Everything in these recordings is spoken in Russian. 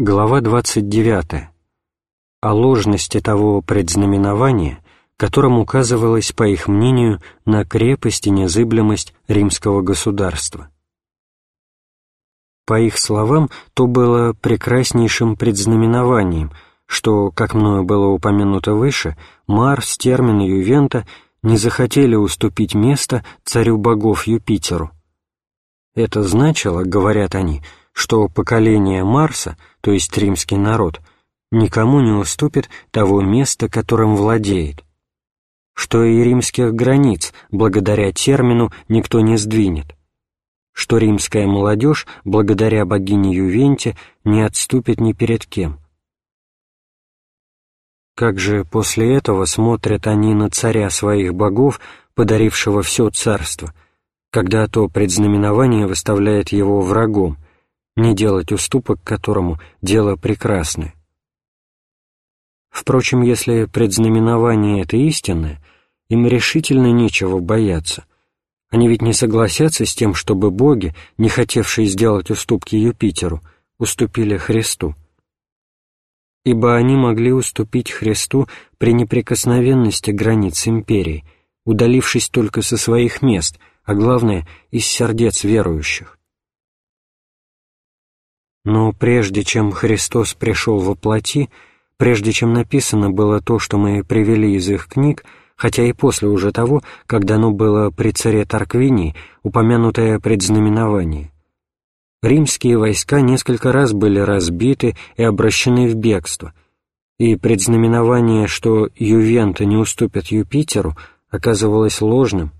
Глава 29. О ложности того предзнаменования, которым указывалось, по их мнению, на крепость и незыблемость римского государства. По их словам, то было прекраснейшим предзнаменованием, что, как мною было упомянуто выше, Марс, Термин и Ювента не захотели уступить место царю богов Юпитеру. Это значило, говорят они, что поколение Марса, то есть римский народ, никому не уступит того места, которым владеет, что и римских границ, благодаря термину, никто не сдвинет, что римская молодежь, благодаря богине Ювенте, не отступит ни перед кем. Как же после этого смотрят они на царя своих богов, подарившего все царство, когда то предзнаменование выставляет его врагом, не делать уступок которому – дело прекрасное. Впрочем, если предзнаменование это истинное, им решительно нечего бояться. Они ведь не согласятся с тем, чтобы боги, не хотевшие сделать уступки Юпитеру, уступили Христу. Ибо они могли уступить Христу при неприкосновенности границ империи, удалившись только со своих мест, а главное – из сердец верующих. Но прежде чем Христос пришел во плоти, прежде чем написано было то, что мы привели из их книг, хотя и после уже того, когда оно было при царе Тарквинии, упомянутое предзнаменование. Римские войска несколько раз были разбиты и обращены в бегство, и предзнаменование, что Ювента не уступят Юпитеру, оказывалось ложным.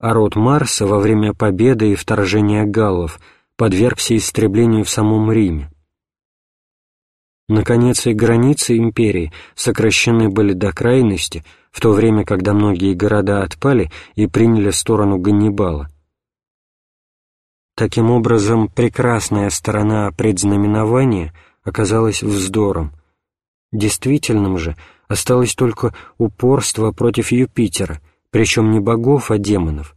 А род Марса во время победы и вторжения галлов – подвергся истреблению в самом Риме. Наконец, и границы империи сокращены были до крайности, в то время, когда многие города отпали и приняли сторону Ганнибала. Таким образом, прекрасная сторона предзнаменования оказалась вздором. Действительным же осталось только упорство против Юпитера, причем не богов, а демонов.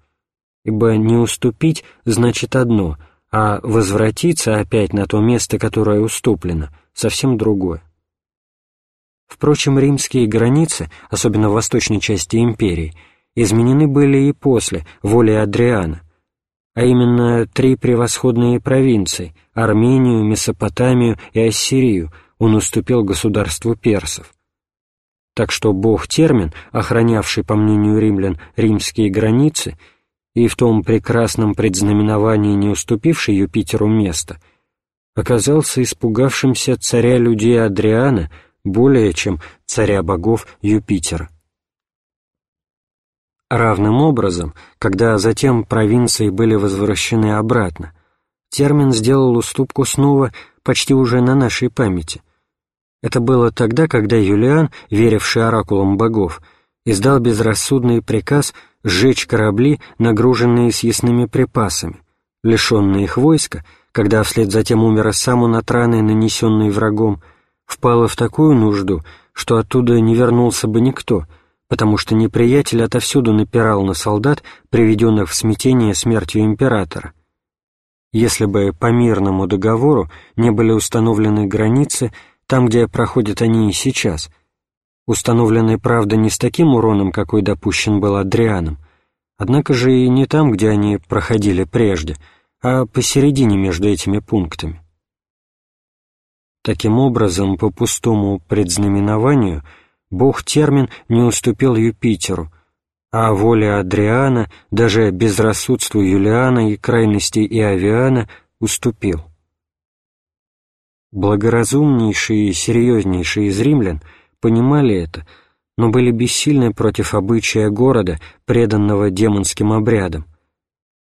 Ибо не уступить значит одно — а возвратиться опять на то место, которое уступлено, совсем другое. Впрочем, римские границы, особенно в восточной части империи, изменены были и после воли Адриана, а именно три превосходные провинции – Армению, Месопотамию и Ассирию – он уступил государству персов. Так что бог-термин, охранявший, по мнению римлян, римские границы – и в том прекрасном предзнаменовании, не уступивший Юпитеру место, оказался испугавшимся царя людей Адриана более, чем царя богов Юпитера. Равным образом, когда затем провинции были возвращены обратно, термин сделал уступку снова почти уже на нашей памяти. Это было тогда, когда Юлиан, веривший оракулам богов, издал безрассудный приказ сжечь корабли, нагруженные съестными припасами, лишенные их войска, когда вслед за тем умер сам он от раны, нанесенной врагом, впало в такую нужду, что оттуда не вернулся бы никто, потому что неприятель отовсюду напирал на солдат, приведенных в смятение смертью императора. Если бы по мирному договору не были установлены границы там, где проходят они и сейчас – установленной, правда, не с таким уроном, какой допущен был Адрианом, однако же и не там, где они проходили прежде, а посередине между этими пунктами. Таким образом, по пустому предзнаменованию, бог-термин не уступил Юпитеру, а воля Адриана, даже безрассудству Юлиана и крайности Иовиана, уступил. Благоразумнейшие и серьезнейшие из римлян – понимали это, но были бессильны против обычая города, преданного демонским обрядам.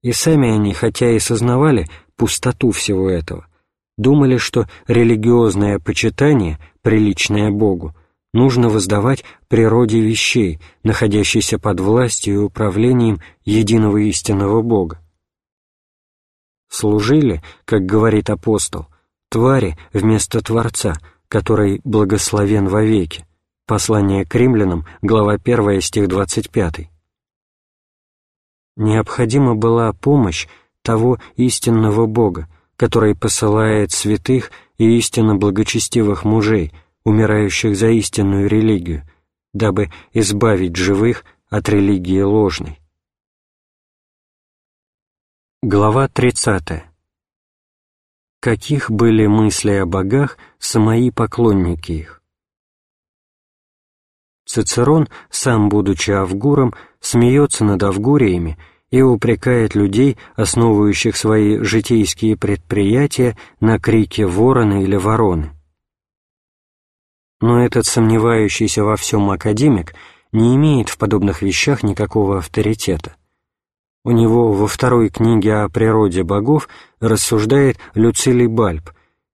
И сами они, хотя и сознавали пустоту всего этого, думали, что религиозное почитание, приличное Богу, нужно воздавать природе вещей, находящейся под властью и управлением единого истинного Бога. Служили, как говорит апостол, твари вместо Творца — который благословен вовеки. Послание к римлянам, глава 1, стих 25. Необходима была помощь того истинного Бога, который посылает святых и истинно благочестивых мужей, умирающих за истинную религию, дабы избавить живых от религии ложной. Глава 30. Каких были мысли о богах самои поклонники их? Цицерон, сам будучи Авгуром, смеется над Авгуриями и упрекает людей, основывающих свои житейские предприятия на крике ворона или вороны. Но этот сомневающийся во всем академик не имеет в подобных вещах никакого авторитета. У него во второй книге о природе богов рассуждает Люцилий Бальб,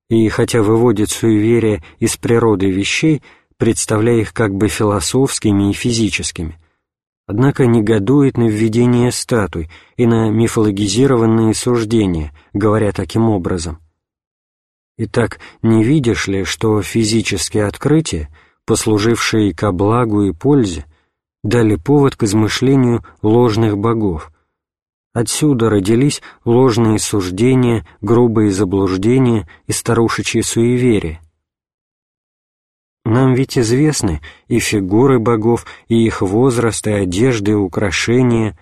и хотя выводит суеверие из природы вещей, представляя их как бы философскими и физическими – однако негодует на введение статуй и на мифологизированные суждения, говоря таким образом. Итак, не видишь ли, что физические открытия, послужившие ко благу и пользе, дали повод к измышлению ложных богов. Отсюда родились ложные суждения, грубые заблуждения и старушечьи суеверия. Нам ведь известны и фигуры богов, и их возраст, и одежды, и украшения,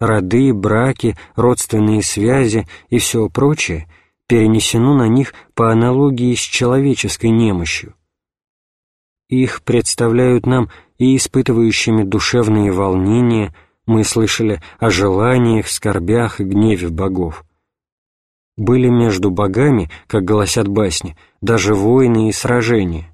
роды, браки, родственные связи и все прочее перенесено на них по аналогии с человеческой немощью. Их представляют нам и испытывающими душевные волнения, мы слышали о желаниях, скорбях и гневе богов. Были между богами, как гласят басни, даже войны и сражения.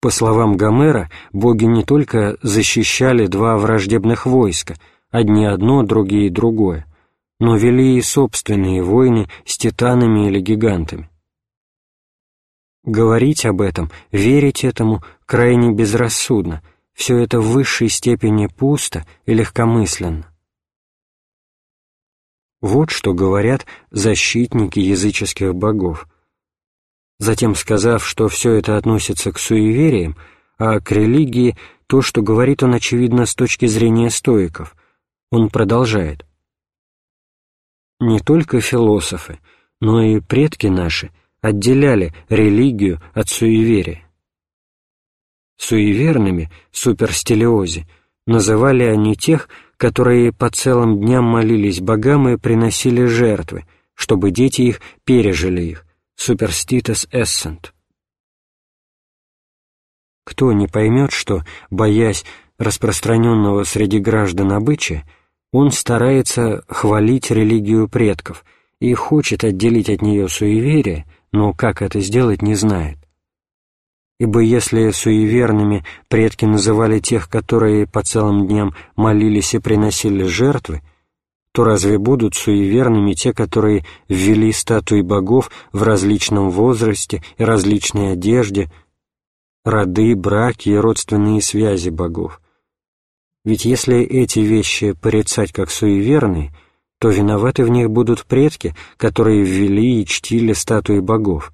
По словам Гомера, боги не только защищали два враждебных войска, одни одно, другие другое, но вели и собственные войны с титанами или гигантами. Говорить об этом, верить этому крайне безрассудно, все это в высшей степени пусто и легкомысленно. Вот что говорят защитники языческих богов, Затем, сказав, что все это относится к суевериям, а к религии то, что говорит он, очевидно, с точки зрения стоиков, он продолжает. Не только философы, но и предки наши отделяли религию от суеверия. Суеверными, суперстелиози, называли они тех, которые по целым дням молились богам и приносили жертвы, чтобы дети их пережили их, superstitus essent. Кто не поймет, что, боясь распространенного среди граждан обычая, он старается хвалить религию предков и хочет отделить от нее суеверие, но как это сделать не знает. Ибо если суеверными предки называли тех, которые по целым дням молились и приносили жертвы, то разве будут суеверными те, которые ввели статуи богов в различном возрасте и различной одежде, роды, браки и родственные связи богов? Ведь если эти вещи порицать как суеверные, то виноваты в них будут предки, которые ввели и чтили статуи богов.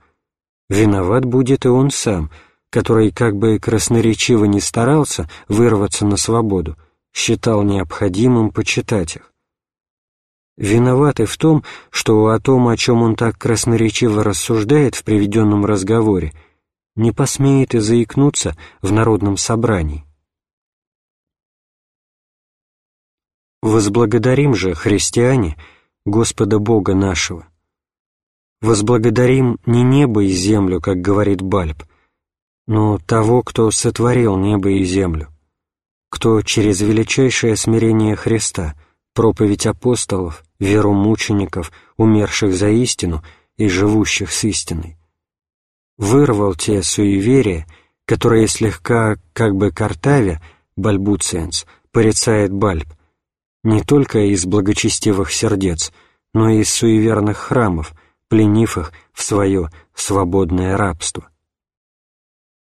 Виноват будет и он сам, который, как бы красноречиво не старался вырваться на свободу, считал необходимым почитать их виноваты в том, что о том, о чем он так красноречиво рассуждает в приведенном разговоре, не посмеет и заикнуться в народном собрании. Возблагодарим же, христиане, Господа Бога нашего. Возблагодарим не небо и землю, как говорит Бальб, но того, кто сотворил небо и землю, кто через величайшее смирение Христа — проповедь апостолов, веру мучеников, умерших за истину и живущих с истиной. Вырвал те суеверия, которые слегка, как бы картавя, бальбуциенс, порицает Бальб, не только из благочестивых сердец, но и из суеверных храмов, пленив их в свое свободное рабство.